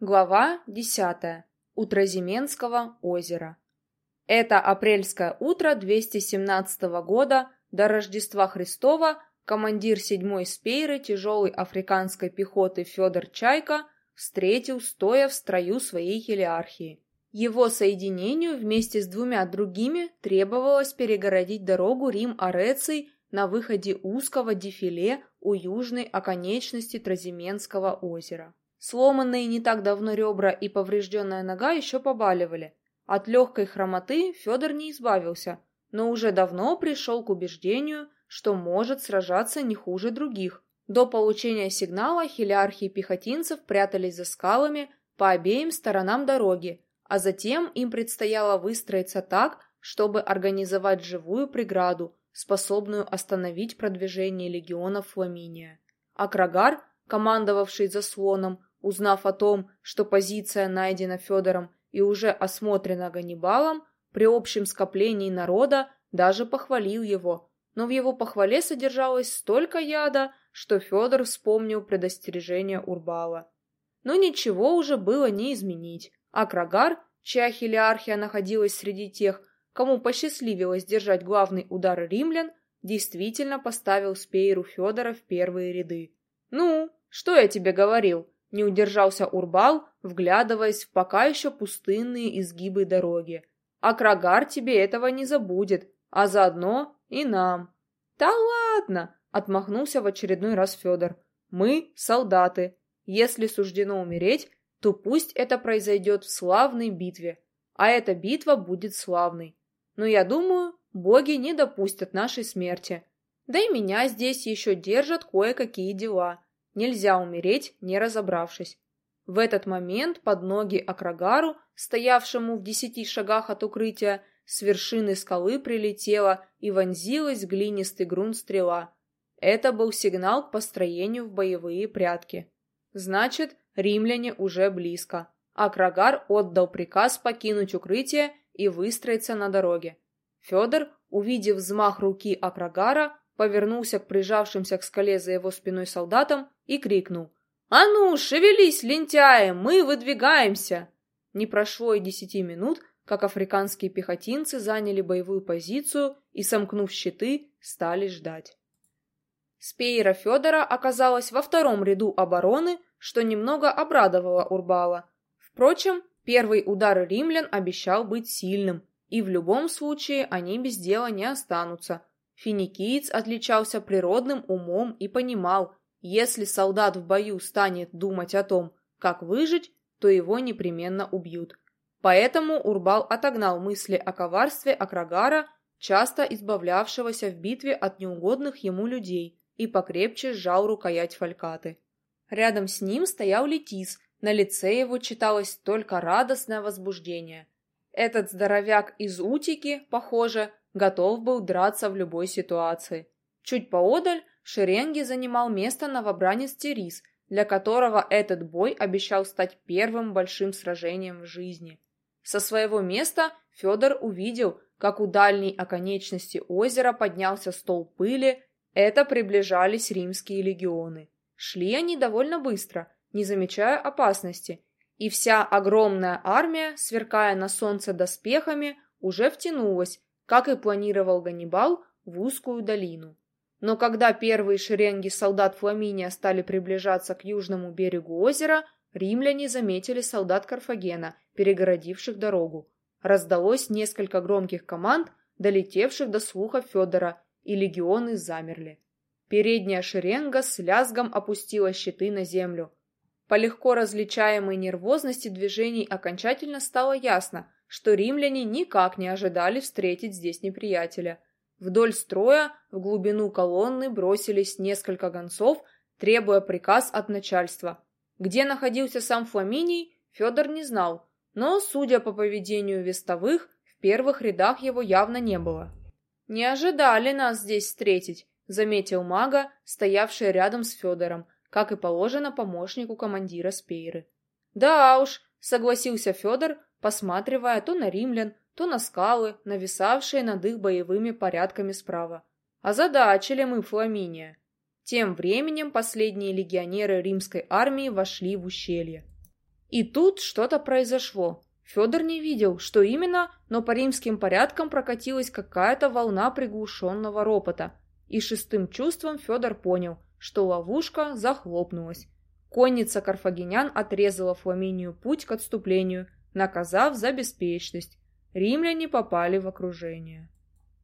Глава 10. Утроземенского озера. Это апрельское утро 217 года до Рождества Христова командир 7-й спейры тяжелой африканской пехоты Федор Чайка встретил, стоя в строю своей хелиархии. Его соединению вместе с двумя другими требовалось перегородить дорогу Рим-Ареций на выходе узкого дефиле у южной оконечности Тразименского озера. Сломанные не так давно ребра и поврежденная нога еще побаливали. От легкой хромоты Федор не избавился, но уже давно пришел к убеждению, что может сражаться не хуже других. До получения сигнала хилярхи пехотинцев прятались за скалами по обеим сторонам дороги, а затем им предстояло выстроиться так, чтобы организовать живую преграду, способную остановить продвижение легионов Фламиния. Акрагар, командовавший заслоном, Узнав о том, что позиция найдена Федором и уже осмотрена Ганнибалом, при общем скоплении народа даже похвалил его, но в его похвале содержалось столько яда, что Федор вспомнил предостережение Урбала. Но ничего уже было не изменить, а Крагар, чья хилиархия находилась среди тех, кому посчастливилось держать главный удар римлян, действительно поставил Спейру Федора в первые ряды. «Ну, что я тебе говорил?» Не удержался Урбал, вглядываясь в пока еще пустынные изгибы дороги. А Крагар тебе этого не забудет, а заодно и нам. Да ладно, отмахнулся в очередной раз Федор. Мы солдаты. Если суждено умереть, то пусть это произойдет в славной битве. А эта битва будет славной. Но я думаю, боги не допустят нашей смерти. Да и меня здесь еще держат кое-какие дела. Нельзя умереть, не разобравшись. В этот момент под ноги Акрагару, стоявшему в десяти шагах от укрытия, с вершины скалы прилетела и вонзилась глинистый грунт стрела. Это был сигнал к построению в боевые прятки. Значит, римляне уже близко. Акрагар отдал приказ покинуть укрытие и выстроиться на дороге. Федор, увидев взмах руки Акрагара, повернулся к прижавшимся к скале за его спиной солдатам и крикнул. «А ну, шевелись, лентяи, мы выдвигаемся!» Не прошло и десяти минут, как африканские пехотинцы заняли боевую позицию и, сомкнув щиты, стали ждать. Спейра Федора оказалась во втором ряду обороны, что немного обрадовало Урбала. Впрочем, первый удар римлян обещал быть сильным, и в любом случае они без дела не останутся. Финикиец отличался природным умом и понимал, если солдат в бою станет думать о том, как выжить, то его непременно убьют. Поэтому Урбал отогнал мысли о коварстве Акрагара, часто избавлявшегося в битве от неугодных ему людей, и покрепче сжал рукоять фалькаты. Рядом с ним стоял Летис, на лице его читалось только радостное возбуждение. Этот здоровяк из Утики, похоже, готов был драться в любой ситуации. Чуть поодаль шеренги занимал место новобранец Терис, для которого этот бой обещал стать первым большим сражением в жизни. Со своего места Федор увидел, как у дальней оконечности озера поднялся стол пыли, это приближались римские легионы. Шли они довольно быстро, не замечая опасности, и вся огромная армия, сверкая на солнце доспехами, уже втянулась, как и планировал Ганнибал, в узкую долину. Но когда первые шеренги солдат Фламиния стали приближаться к южному берегу озера, римляне заметили солдат Карфагена, перегородивших дорогу. Раздалось несколько громких команд, долетевших до слуха Федора, и легионы замерли. Передняя шеренга с лязгом опустила щиты на землю. По легко различаемой нервозности движений окончательно стало ясно, что римляне никак не ожидали встретить здесь неприятеля – Вдоль строя в глубину колонны бросились несколько гонцов, требуя приказ от начальства. Где находился сам Фламиний, Федор не знал, но, судя по поведению вестовых, в первых рядах его явно не было. «Не ожидали нас здесь встретить», — заметил мага, стоявший рядом с Федором, как и положено помощнику командира Спейры. «Да уж», — согласился Федор, посматривая то на римлян, то на скалы, нависавшие над их боевыми порядками справа. Озадачили мы Фламиния. Тем временем последние легионеры римской армии вошли в ущелье. И тут что-то произошло. Федор не видел, что именно, но по римским порядкам прокатилась какая-то волна приглушенного ропота. И шестым чувством Федор понял, что ловушка захлопнулась. Конница карфагенян отрезала Фламинию путь к отступлению, наказав за беспечность. Римляне попали в окружение.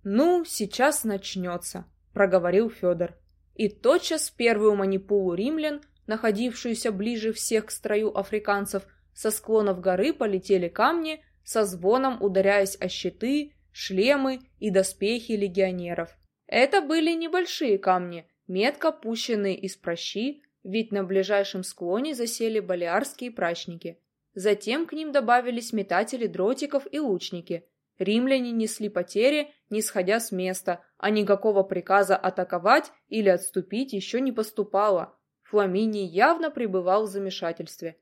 «Ну, сейчас начнется», — проговорил Федор. И тотчас первую манипулу римлян, находившуюся ближе всех к строю африканцев, со склонов горы полетели камни, со звоном ударяясь о щиты, шлемы и доспехи легионеров. Это были небольшие камни, метко пущенные из прощи, ведь на ближайшем склоне засели балиарские прачники. Затем к ним добавились метатели дротиков и лучники. Римляне несли потери, не сходя с места, а никакого приказа атаковать или отступить еще не поступало. Фламиний явно пребывал в замешательстве.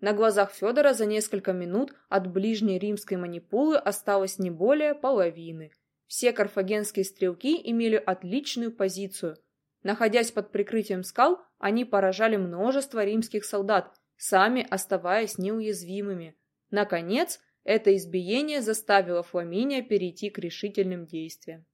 На глазах Федора за несколько минут от ближней римской манипулы осталось не более половины. Все карфагенские стрелки имели отличную позицию. Находясь под прикрытием скал, они поражали множество римских солдат – сами оставаясь неуязвимыми. Наконец, это избиение заставило Фламиния перейти к решительным действиям.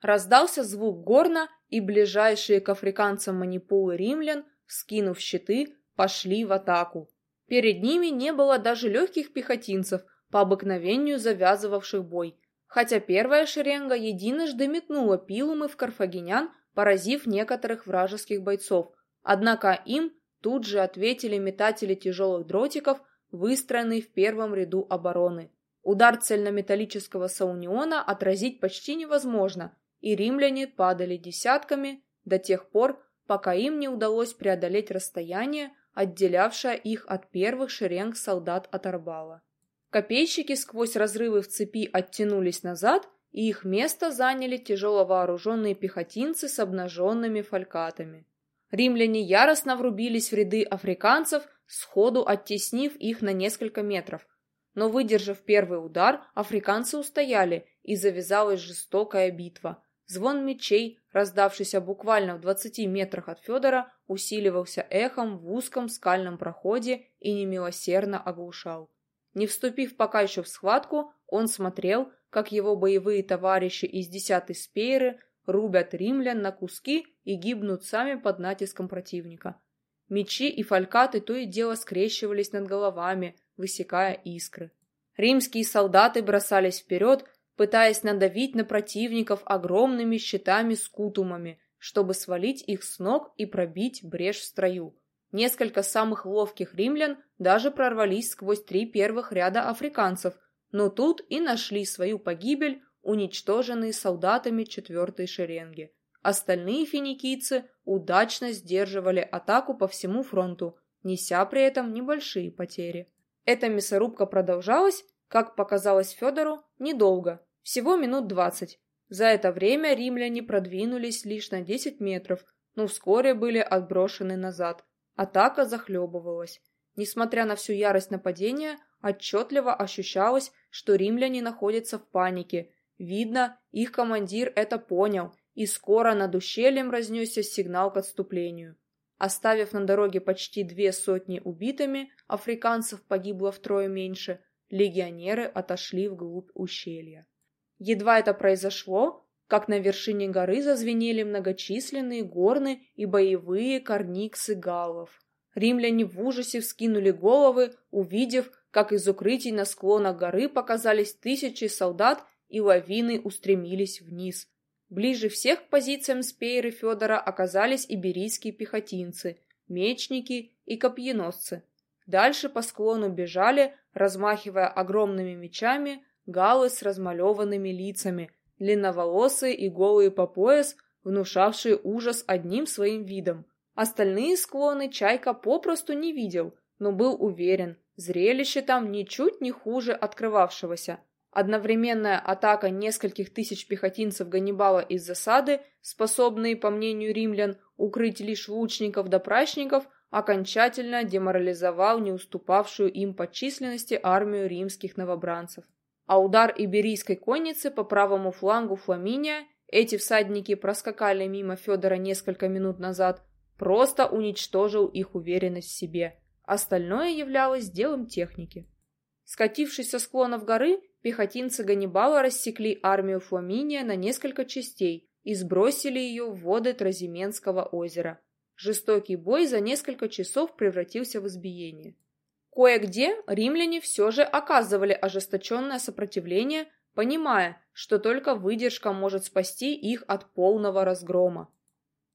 Раздался звук горна, и ближайшие к африканцам манипулы римлян, вскинув щиты, пошли в атаку. Перед ними не было даже легких пехотинцев, по обыкновению завязывавших бой, хотя первая шеренга единожды метнула пилумы в карфагенян, поразив некоторых вражеских бойцов, однако им Тут же ответили метатели тяжелых дротиков, выстроенные в первом ряду обороны. Удар цельнометаллического сауниона отразить почти невозможно, и римляне падали десятками до тех пор, пока им не удалось преодолеть расстояние, отделявшее их от первых шеренг солдат от Арбала. Копейщики сквозь разрывы в цепи оттянулись назад, и их место заняли тяжеловооруженные пехотинцы с обнаженными фалькатами. Римляне яростно врубились в ряды африканцев, сходу оттеснив их на несколько метров. Но, выдержав первый удар, африканцы устояли, и завязалась жестокая битва. Звон мечей, раздавшийся буквально в двадцати метрах от Федора, усиливался эхом в узком скальном проходе и немилосердно оглушал. Не вступив пока еще в схватку, он смотрел, как его боевые товарищи из десятой спейры рубят римлян на куски и гибнут сами под натиском противника. Мечи и фалькаты то и дело скрещивались над головами, высекая искры. Римские солдаты бросались вперед, пытаясь надавить на противников огромными щитами-скутумами, чтобы свалить их с ног и пробить брешь в строю. Несколько самых ловких римлян даже прорвались сквозь три первых ряда африканцев, но тут и нашли свою погибель, уничтоженные солдатами четвертой шеренги. Остальные финикийцы удачно сдерживали атаку по всему фронту, неся при этом небольшие потери. Эта мясорубка продолжалась, как показалось Федору, недолго, всего минут двадцать. За это время римляне продвинулись лишь на десять метров, но вскоре были отброшены назад. Атака захлебывалась. Несмотря на всю ярость нападения, отчетливо ощущалось, что римляне находятся в панике. Видно, их командир это понял и скоро над ущельем разнесся сигнал к отступлению. Оставив на дороге почти две сотни убитыми, африканцев погибло втрое меньше, легионеры отошли вглубь ущелья. Едва это произошло, как на вершине горы зазвенели многочисленные горны и боевые корниксы галлов. Римляне в ужасе вскинули головы, увидев, как из укрытий на склонах горы показались тысячи солдат и лавины устремились вниз. Ближе всех к позициям Спейры Федора оказались иберийские пехотинцы, мечники и копьеносцы. Дальше по склону бежали, размахивая огромными мечами, галы с размалеванными лицами, длинноволосые и голые по пояс, внушавшие ужас одним своим видом. Остальные склоны Чайка попросту не видел, но был уверен, зрелище там ничуть не хуже открывавшегося. Одновременная атака нескольких тысяч пехотинцев Ганнибала из засады, способные, по мнению римлян, укрыть лишь лучников да прачников, окончательно деморализовал не уступавшую им по численности армию римских новобранцев. А удар иберийской конницы по правому флангу Фламиния, эти всадники проскакали мимо Федора несколько минут назад, просто уничтожил их уверенность в себе. остальное являлось делом техники. Скатившись со склонов горы, пехотинцы Ганнибала рассекли армию Фламиния на несколько частей и сбросили ее в воды Тразименского озера. Жестокий бой за несколько часов превратился в избиение. Кое-где римляне все же оказывали ожесточенное сопротивление, понимая, что только выдержка может спасти их от полного разгрома.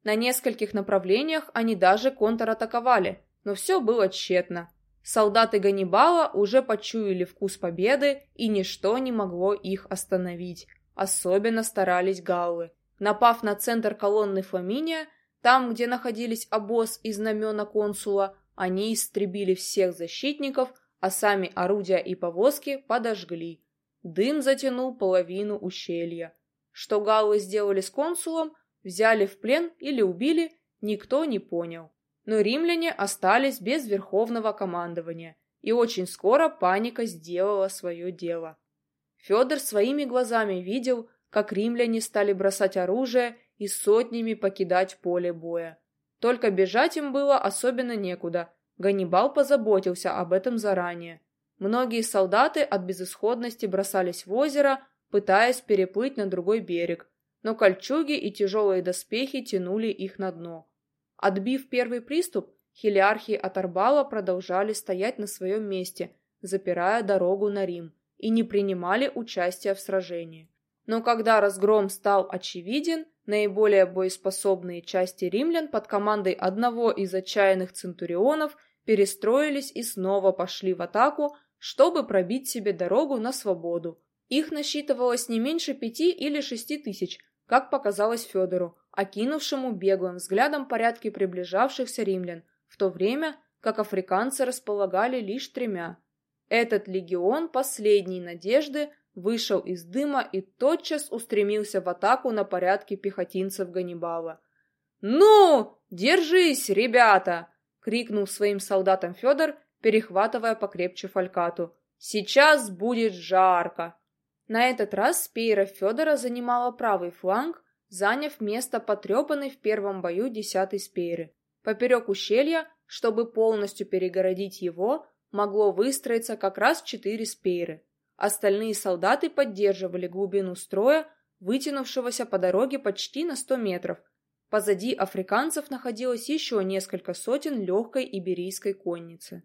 На нескольких направлениях они даже контратаковали, но все было тщетно. Солдаты Ганнибала уже почуяли вкус победы, и ничто не могло их остановить. Особенно старались галлы. Напав на центр колонны Фламиния, там, где находились обоз и знамена консула, они истребили всех защитников, а сами орудия и повозки подожгли. Дым затянул половину ущелья. Что галлы сделали с консулом, взяли в плен или убили, никто не понял. Но римляне остались без верховного командования, и очень скоро паника сделала свое дело. Федор своими глазами видел, как римляне стали бросать оружие и сотнями покидать поле боя. Только бежать им было особенно некуда. Ганнибал позаботился об этом заранее. Многие солдаты от безысходности бросались в озеро, пытаясь переплыть на другой берег, но кольчуги и тяжелые доспехи тянули их на дно. Отбив первый приступ, хилиархи от Арбала продолжали стоять на своем месте, запирая дорогу на Рим, и не принимали участия в сражении. Но когда разгром стал очевиден, наиболее боеспособные части римлян под командой одного из отчаянных центурионов перестроились и снова пошли в атаку, чтобы пробить себе дорогу на свободу. Их насчитывалось не меньше пяти или шести тысяч, как показалось Федору, окинувшему беглым взглядом порядки приближавшихся римлян, в то время как африканцы располагали лишь тремя. Этот легион последней надежды вышел из дыма и тотчас устремился в атаку на порядки пехотинцев Ганнибала. «Ну, держись, ребята!» — крикнул своим солдатам Федор, перехватывая покрепче фалькату. «Сейчас будет жарко!» На этот раз Спейра Федора занимала правый фланг, заняв место потрепанной в первом бою десятой Спейры. Поперек ущелья, чтобы полностью перегородить его, могло выстроиться как раз четыре Спейры. Остальные солдаты поддерживали глубину строя, вытянувшегося по дороге почти на сто метров. Позади африканцев находилось еще несколько сотен легкой иберийской конницы.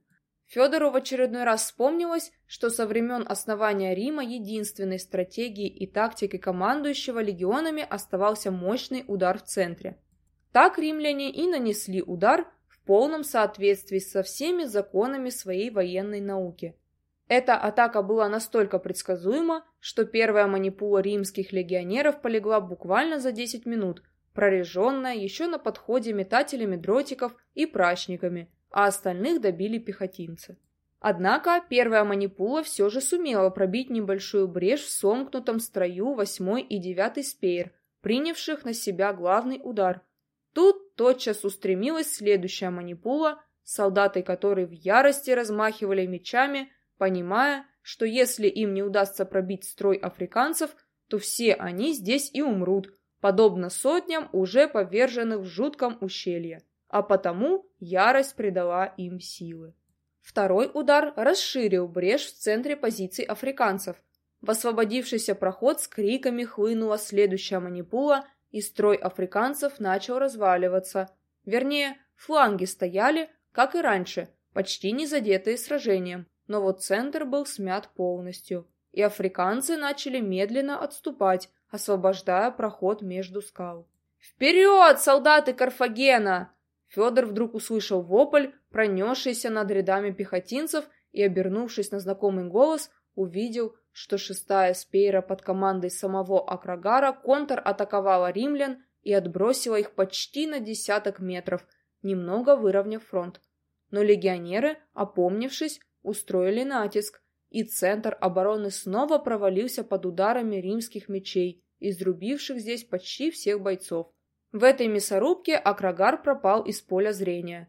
Федору в очередной раз вспомнилось, что со времен основания Рима единственной стратегией и тактикой командующего легионами оставался мощный удар в центре. Так римляне и нанесли удар в полном соответствии со всеми законами своей военной науки – эта атака была настолько предсказуема, что первая манипула римских легионеров полегла буквально за 10 минут, прореженная еще на подходе метателями дротиков и прачниками, а остальных добили пехотинцы. Однако первая манипула все же сумела пробить небольшую брешь в сомкнутом строю 8 и 9 спеер, принявших на себя главный удар. Тут тотчас устремилась следующая манипула, солдаты которой в ярости размахивали мечами, понимая, что если им не удастся пробить строй африканцев, то все они здесь и умрут, подобно сотням уже поверженных в жутком ущелье, а потому ярость придала им силы. Второй удар расширил брешь в центре позиций африканцев. В освободившийся проход с криками хлынула следующая манипула, и строй африканцев начал разваливаться. Вернее, фланги стояли, как и раньше, почти не задетые сражением, но вот центр был смят полностью, и африканцы начали медленно отступать, освобождая проход между скал. «Вперед, солдаты Карфагена!» Федор вдруг услышал вопль, пронесшийся над рядами пехотинцев, и, обернувшись на знакомый голос, увидел, что шестая спейра под командой самого Акрагара контр-атаковала римлян и отбросила их почти на десяток метров, немного выровняв фронт. Но легионеры, опомнившись, устроили натиск, и центр обороны снова провалился под ударами римских мечей, изрубивших здесь почти всех бойцов. В этой мясорубке Акрагар пропал из поля зрения.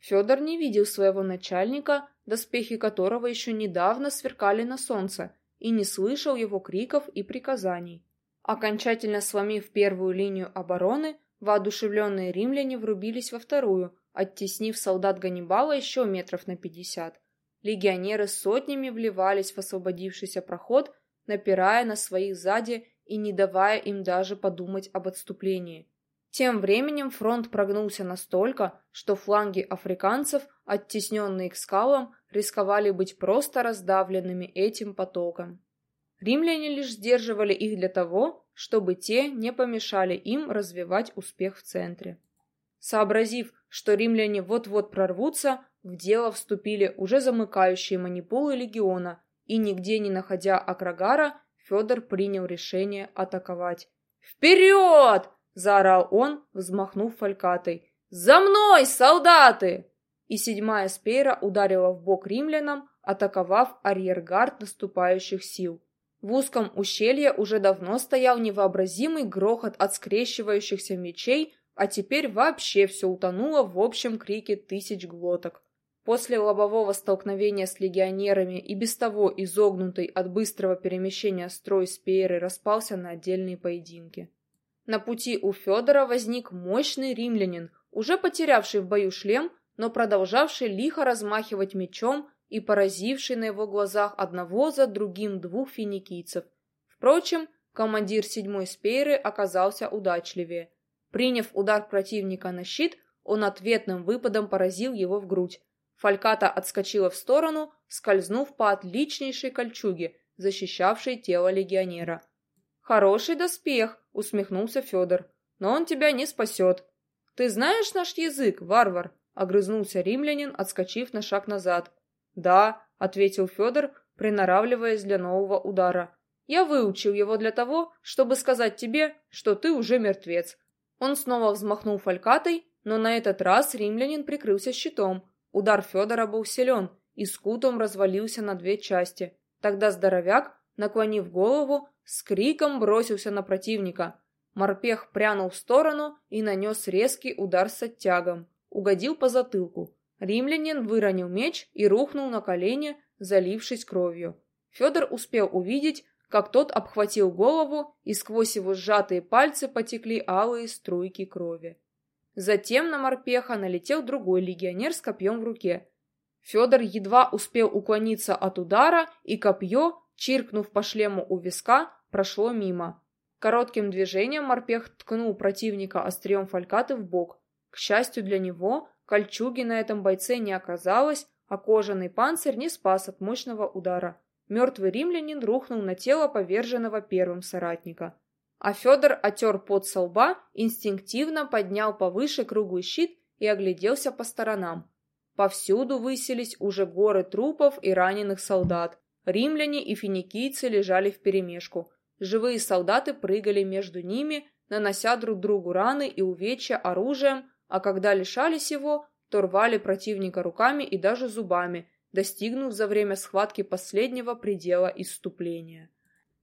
Федор не видел своего начальника, доспехи которого еще недавно сверкали на солнце, и не слышал его криков и приказаний. Окончательно сломив первую линию обороны, воодушевленные римляне врубились во вторую, оттеснив солдат Ганнибала еще метров на пятьдесят. Легионеры сотнями вливались в освободившийся проход, напирая на своих сзади и не давая им даже подумать об отступлении. Тем временем фронт прогнулся настолько, что фланги африканцев, оттесненные к скалам, рисковали быть просто раздавленными этим потоком. Римляне лишь сдерживали их для того, чтобы те не помешали им развивать успех в центре. Сообразив, что римляне вот-вот прорвутся, в дело вступили уже замыкающие манипулы легиона, и нигде не находя Акрагара, Федор принял решение атаковать. «Вперед!» — заорал он, взмахнув фалькатой. «За мной, солдаты!» И седьмая спейра ударила в бок римлянам, атаковав арьергард наступающих сил. В узком ущелье уже давно стоял невообразимый грохот от скрещивающихся мечей, а теперь вообще все утонуло в общем крике тысяч глоток. После лобового столкновения с легионерами и без того изогнутый от быстрого перемещения строй Спейры распался на отдельные поединки. На пути у Федора возник мощный римлянин, уже потерявший в бою шлем, но продолжавший лихо размахивать мечом и поразивший на его глазах одного за другим двух финикийцев. Впрочем, командир седьмой Спейры оказался удачливее. Приняв удар противника на щит, он ответным выпадом поразил его в грудь, Фальката отскочила в сторону, скользнув по отличнейшей кольчуге, защищавшей тело легионера. «Хороший доспех!» — усмехнулся Федор. «Но он тебя не спасет!» «Ты знаешь наш язык, варвар?» — огрызнулся римлянин, отскочив на шаг назад. «Да», — ответил Федор, приноравливаясь для нового удара. «Я выучил его для того, чтобы сказать тебе, что ты уже мертвец». Он снова взмахнул фалькатой, но на этот раз римлянин прикрылся щитом, Удар Федора был силен, и скутом развалился на две части. Тогда здоровяк, наклонив голову, с криком бросился на противника. Морпех прянул в сторону и нанес резкий удар с оттягом. Угодил по затылку. Римлянин выронил меч и рухнул на колени, залившись кровью. Федор успел увидеть, как тот обхватил голову, и сквозь его сжатые пальцы потекли алые струйки крови. Затем на морпеха налетел другой легионер с копьем в руке. Федор едва успел уклониться от удара, и копье, чиркнув по шлему у виска, прошло мимо. Коротким движением морпех ткнул противника острием фалькаты в бок. К счастью для него, кольчуги на этом бойце не оказалось, а кожаный панцирь не спас от мощного удара. Мертвый римлянин рухнул на тело поверженного первым соратника а Федор отер пот со лба, инстинктивно поднял повыше круглый щит и огляделся по сторонам. Повсюду высились уже горы трупов и раненых солдат. Римляне и финикийцы лежали вперемешку. Живые солдаты прыгали между ними, нанося друг другу раны и увечья оружием, а когда лишались его, то рвали противника руками и даже зубами, достигнув за время схватки последнего предела исступления.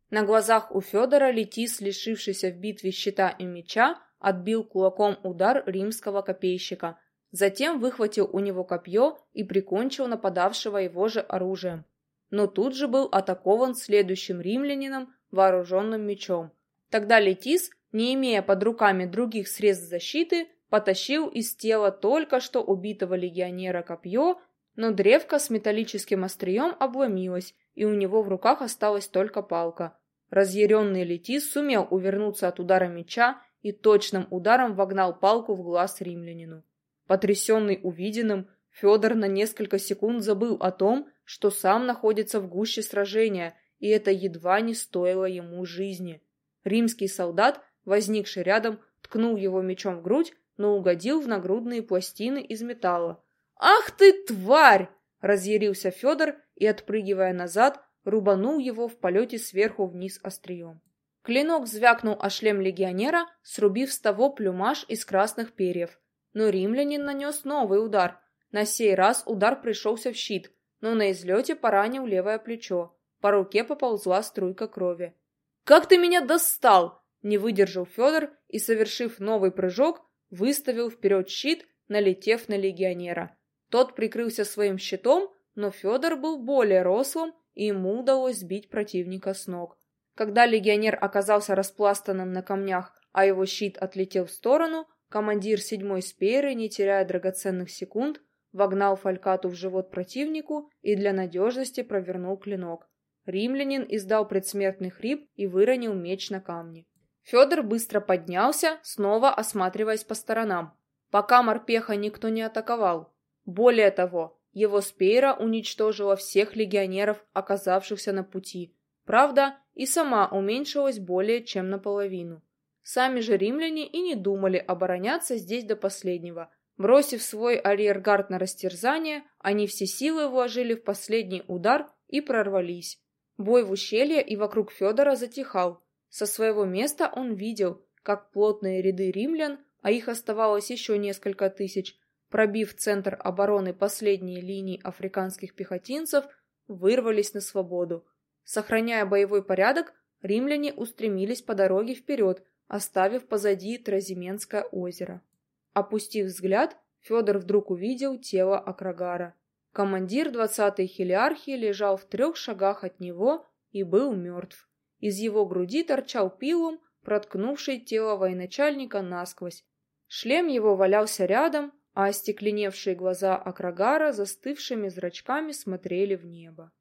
На глазах у Федора Летис, лишившийся в битве щита и меча, отбил кулаком удар римского копейщика, затем выхватил у него копье и прикончил нападавшего его же оружием. Но тут же был атакован следующим римлянином, вооруженным мечом. Тогда Летис, не имея под руками других средств защиты, потащил из тела только что убитого легионера копье, но древко с металлическим острием обломилось, и у него в руках осталась только палка. Разъяренный Летис сумел увернуться от удара меча и точным ударом вогнал палку в глаз римлянину. Потрясенный увиденным, Федор на несколько секунд забыл о том, что сам находится в гуще сражения, и это едва не стоило ему жизни. Римский солдат, возникший рядом, ткнул его мечом в грудь, но угодил в нагрудные пластины из металла. «Ах ты, тварь!» — разъярился Федор и, отпрыгивая назад, рубанул его в полете сверху вниз острием. Клинок звякнул о шлем легионера, срубив с того плюмаж из красных перьев. Но римлянин нанес новый удар. На сей раз удар пришелся в щит, но на излете поранил левое плечо. По руке поползла струйка крови. «Как ты меня достал!» Не выдержал Федор и, совершив новый прыжок, выставил вперед щит, налетев на легионера. Тот прикрылся своим щитом, но Федор был более рослым и ему удалось сбить противника с ног. Когда легионер оказался распластанным на камнях, а его щит отлетел в сторону, Командир седьмой спейры, не теряя драгоценных секунд, вогнал фалькату в живот противнику и для надежности провернул клинок. Римлянин издал предсмертный хрип и выронил меч на камни. Федор быстро поднялся, снова осматриваясь по сторонам. Пока морпеха никто не атаковал. Более того, его спейра уничтожила всех легионеров, оказавшихся на пути. Правда, и сама уменьшилась более чем наполовину. Сами же римляне и не думали обороняться здесь до последнего. Бросив свой арьергард на растерзание, они все силы вложили в последний удар и прорвались. Бой в ущелье и вокруг Федора затихал. Со своего места он видел, как плотные ряды римлян, а их оставалось еще несколько тысяч, пробив центр обороны последней линии африканских пехотинцев, вырвались на свободу. Сохраняя боевой порядок, римляне устремились по дороге вперед, оставив позади Тразименское озеро. Опустив взгляд, Федор вдруг увидел тело Акрагара. Командир 20-й хелиархии лежал в трех шагах от него и был мертв. Из его груди торчал пилум, проткнувший тело военачальника насквозь. Шлем его валялся рядом, а остекленевшие глаза Акрагара застывшими зрачками смотрели в небо.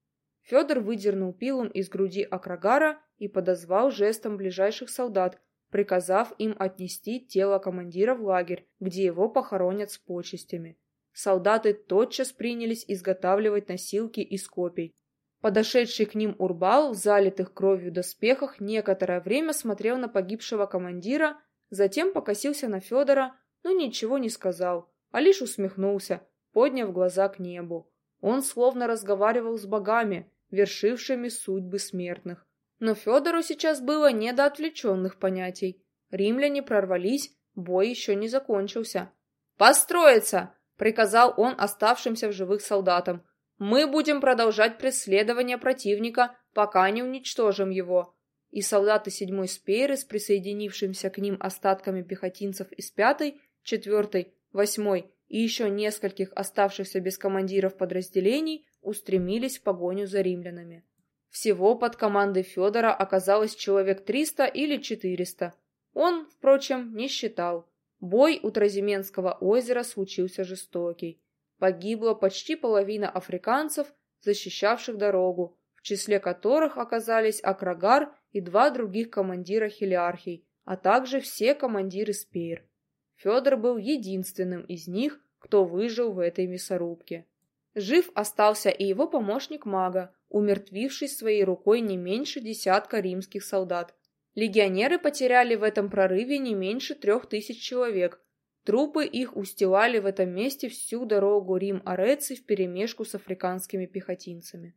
Федор выдернул пилум из груди Акрагара и подозвал жестом ближайших солдат, приказав им отнести тело командира в лагерь, где его похоронят с почестями. Солдаты тотчас принялись изготавливать носилки из копий. Подошедший к ним Урбал в залитых кровью доспехах некоторое время смотрел на погибшего командира, затем покосился на Федора, но ничего не сказал, а лишь усмехнулся, подняв глаза к небу. Он словно разговаривал с богами, вершившими судьбы смертных. Но Федору сейчас было не до отвлеченных понятий. Римляне прорвались, бой еще не закончился. «Построиться!» — приказал он оставшимся в живых солдатам. «Мы будем продолжать преследование противника, пока не уничтожим его». И солдаты седьмой спейры с присоединившимся к ним остатками пехотинцев из пятой, четвертой, восьмой и еще нескольких оставшихся без командиров подразделений устремились в погоню за римлянами. Всего под командой Федора оказалось человек 300 или 400. Он, впрочем, не считал. Бой у Тразименского озера случился жестокий. Погибла почти половина африканцев, защищавших дорогу, в числе которых оказались Акрагар и два других командира хелиархий, а также все командиры спейр. Федор был единственным из них, кто выжил в этой мясорубке. Жив остался и его помощник мага, умертвивший своей рукой не меньше десятка римских солдат. Легионеры потеряли в этом прорыве не меньше трех тысяч человек. Трупы их устилали в этом месте всю дорогу Рим-Ареци вперемешку с африканскими пехотинцами.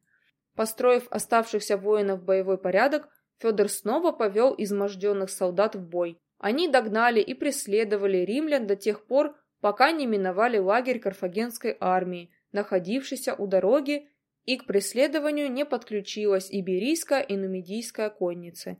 Построив оставшихся воинов в боевой порядок, Федор снова повел изможденных солдат в бой. Они догнали и преследовали римлян до тех пор, пока не миновали лагерь карфагенской армии, находившийся у дороги и к преследованию не подключилась иберийская и нумидийская конницы.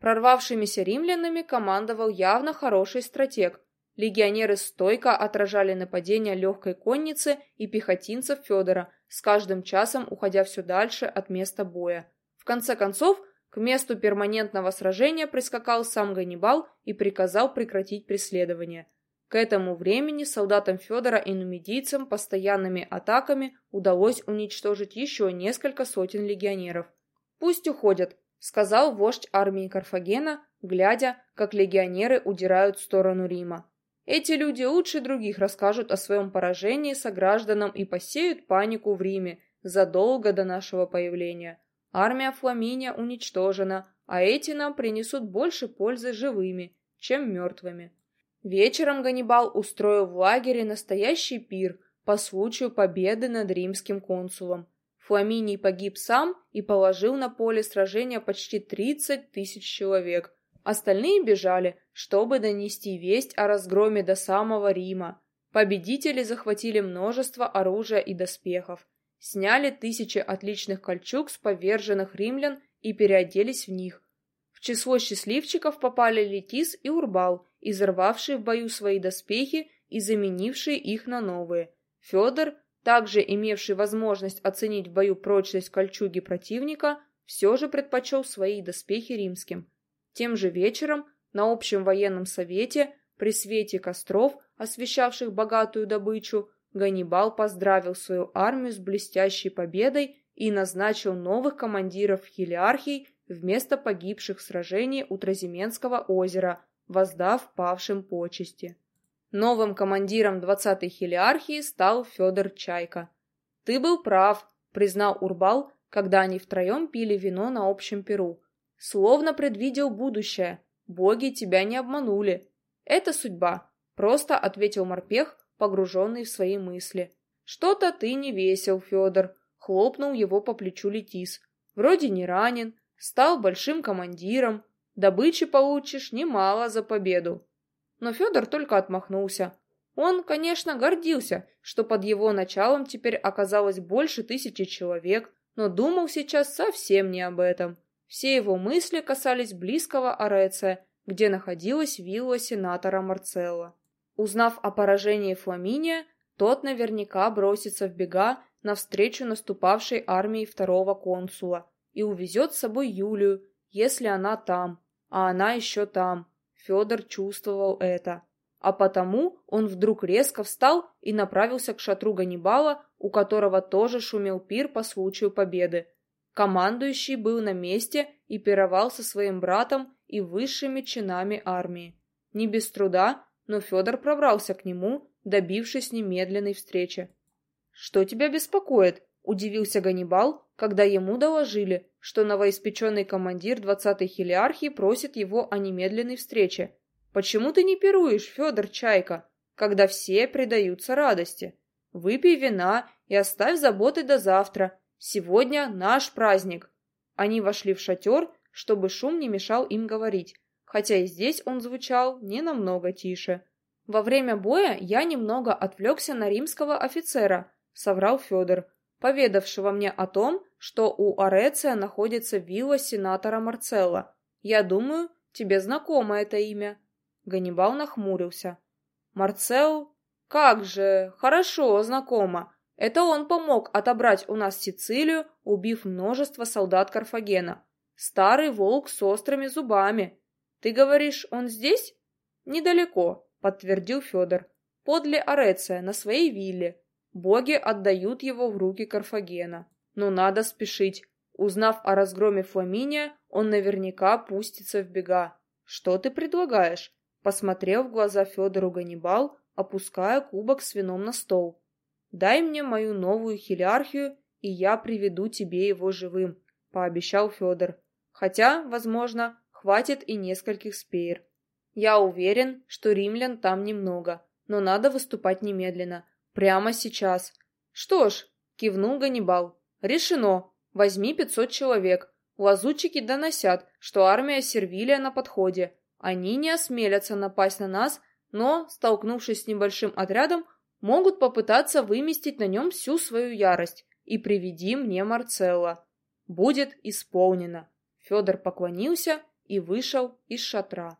Прорвавшимися римлянами командовал явно хороший стратег. Легионеры стойко отражали нападения легкой конницы и пехотинцев Федора, с каждым часом уходя все дальше от места боя. В конце концов, к месту перманентного сражения прискакал сам Ганнибал и приказал прекратить преследование. К этому времени солдатам Федора и нумидийцам постоянными атаками удалось уничтожить еще несколько сотен легионеров. «Пусть уходят», — сказал вождь армии Карфагена, глядя, как легионеры удирают в сторону Рима. «Эти люди лучше других расскажут о своем поражении согражданам и посеют панику в Риме задолго до нашего появления. Армия Фламиния уничтожена, а эти нам принесут больше пользы живыми, чем мертвыми». Вечером Ганнибал устроил в лагере настоящий пир по случаю победы над римским консулом. Фламиний погиб сам и положил на поле сражения почти 30 тысяч человек. Остальные бежали, чтобы донести весть о разгроме до самого Рима. Победители захватили множество оружия и доспехов, сняли тысячи отличных кольчуг с поверженных римлян и переоделись в них. Число счастливчиков попали Летис и Урбал – изорвавшие в бою свои доспехи и заменившие их на новые. Федор, также имевший возможность оценить в бою прочность кольчуги противника, все же предпочел свои доспехи римским. Тем же вечером на общем военном совете при свете костров, освещавших богатую добычу, Ганнибал поздравил свою армию с блестящей победой и назначил новых командиров хилиархий вместо погибших в сражении у Тразименского озера, воздав павшим почести. Новым командиром 20-й хилиархии стал Федор Чайка. «Ты был прав», — признал Урбал, когда они втроем пили вино на общем перу. «Словно предвидел будущее. Боги тебя не обманули. Это судьба», — просто ответил морпех, погруженный в свои мысли. «Что-то ты не весел, Федор», — хлопнул его по плечу Летис. «Вроде не ранен, стал большим командиром, добычи получишь немало за победу». Но Федор только отмахнулся. Он, конечно, гордился, что под его началом теперь оказалось больше тысячи человек, но думал сейчас совсем не об этом. Все его мысли касались близкого Ореция, где находилась вилла сенатора Марцелла. Узнав о поражении Фламиния, тот наверняка бросится в бега навстречу наступавшей армии второго консула и увезет с собой Юлию, если она там, а она еще там. Федор чувствовал это. А потому он вдруг резко встал и направился к шатру Ганнибала, у которого тоже шумел пир по случаю победы. Командующий был на месте и пировал со своим братом и высшими чинами армии. Не без труда но Федор пробрался к нему, добившись немедленной встречи. «Что тебя беспокоит?» – удивился Ганнибал, когда ему доложили, что новоиспеченный командир двадцатой хилиархии просит его о немедленной встрече. «Почему ты не пируешь, Федор Чайка, когда все предаются радости? Выпей вина и оставь заботы до завтра. Сегодня наш праздник». Они вошли в шатер, чтобы шум не мешал им говорить, хотя и здесь он звучал не намного тише. «Во время боя я немного отвлекся на римского офицера», — соврал Федор, поведавшего мне о том, что у Ореция находится вилла сенатора Марцелла. «Я думаю, тебе знакомо это имя». Ганнибал нахмурился. «Марцелл? Как же, хорошо знакомо. Это он помог отобрать у нас Сицилию, убив множество солдат Карфагена. Старый волк с острыми зубами. Ты говоришь, он здесь? Недалеко, подтвердил Федор. Подле Ореция, на своей вилле. Боги отдают его в руки Карфагена. Но надо спешить. Узнав о разгроме Фламиния, он наверняка пустится в бега. Что ты предлагаешь? Посмотрел в глаза Федору Ганнибал, опуская кубок с вином на стол. Дай мне мою новую хилиархию, и я приведу тебе его живым, пообещал Федор. Хотя, возможно, хватит и нескольких спеер. Я уверен, что римлян там немного, но надо выступать немедленно, прямо сейчас. Что ж, кивнул Ганнибал. Решено. Возьми пятьсот человек. Лазутчики доносят, что армия Сервилия на подходе. Они не осмелятся напасть на нас, но, столкнувшись с небольшим отрядом, могут попытаться выместить на нем всю свою ярость. И приведи мне Марцелла. Будет исполнено. Федор поклонился и вышел из шатра.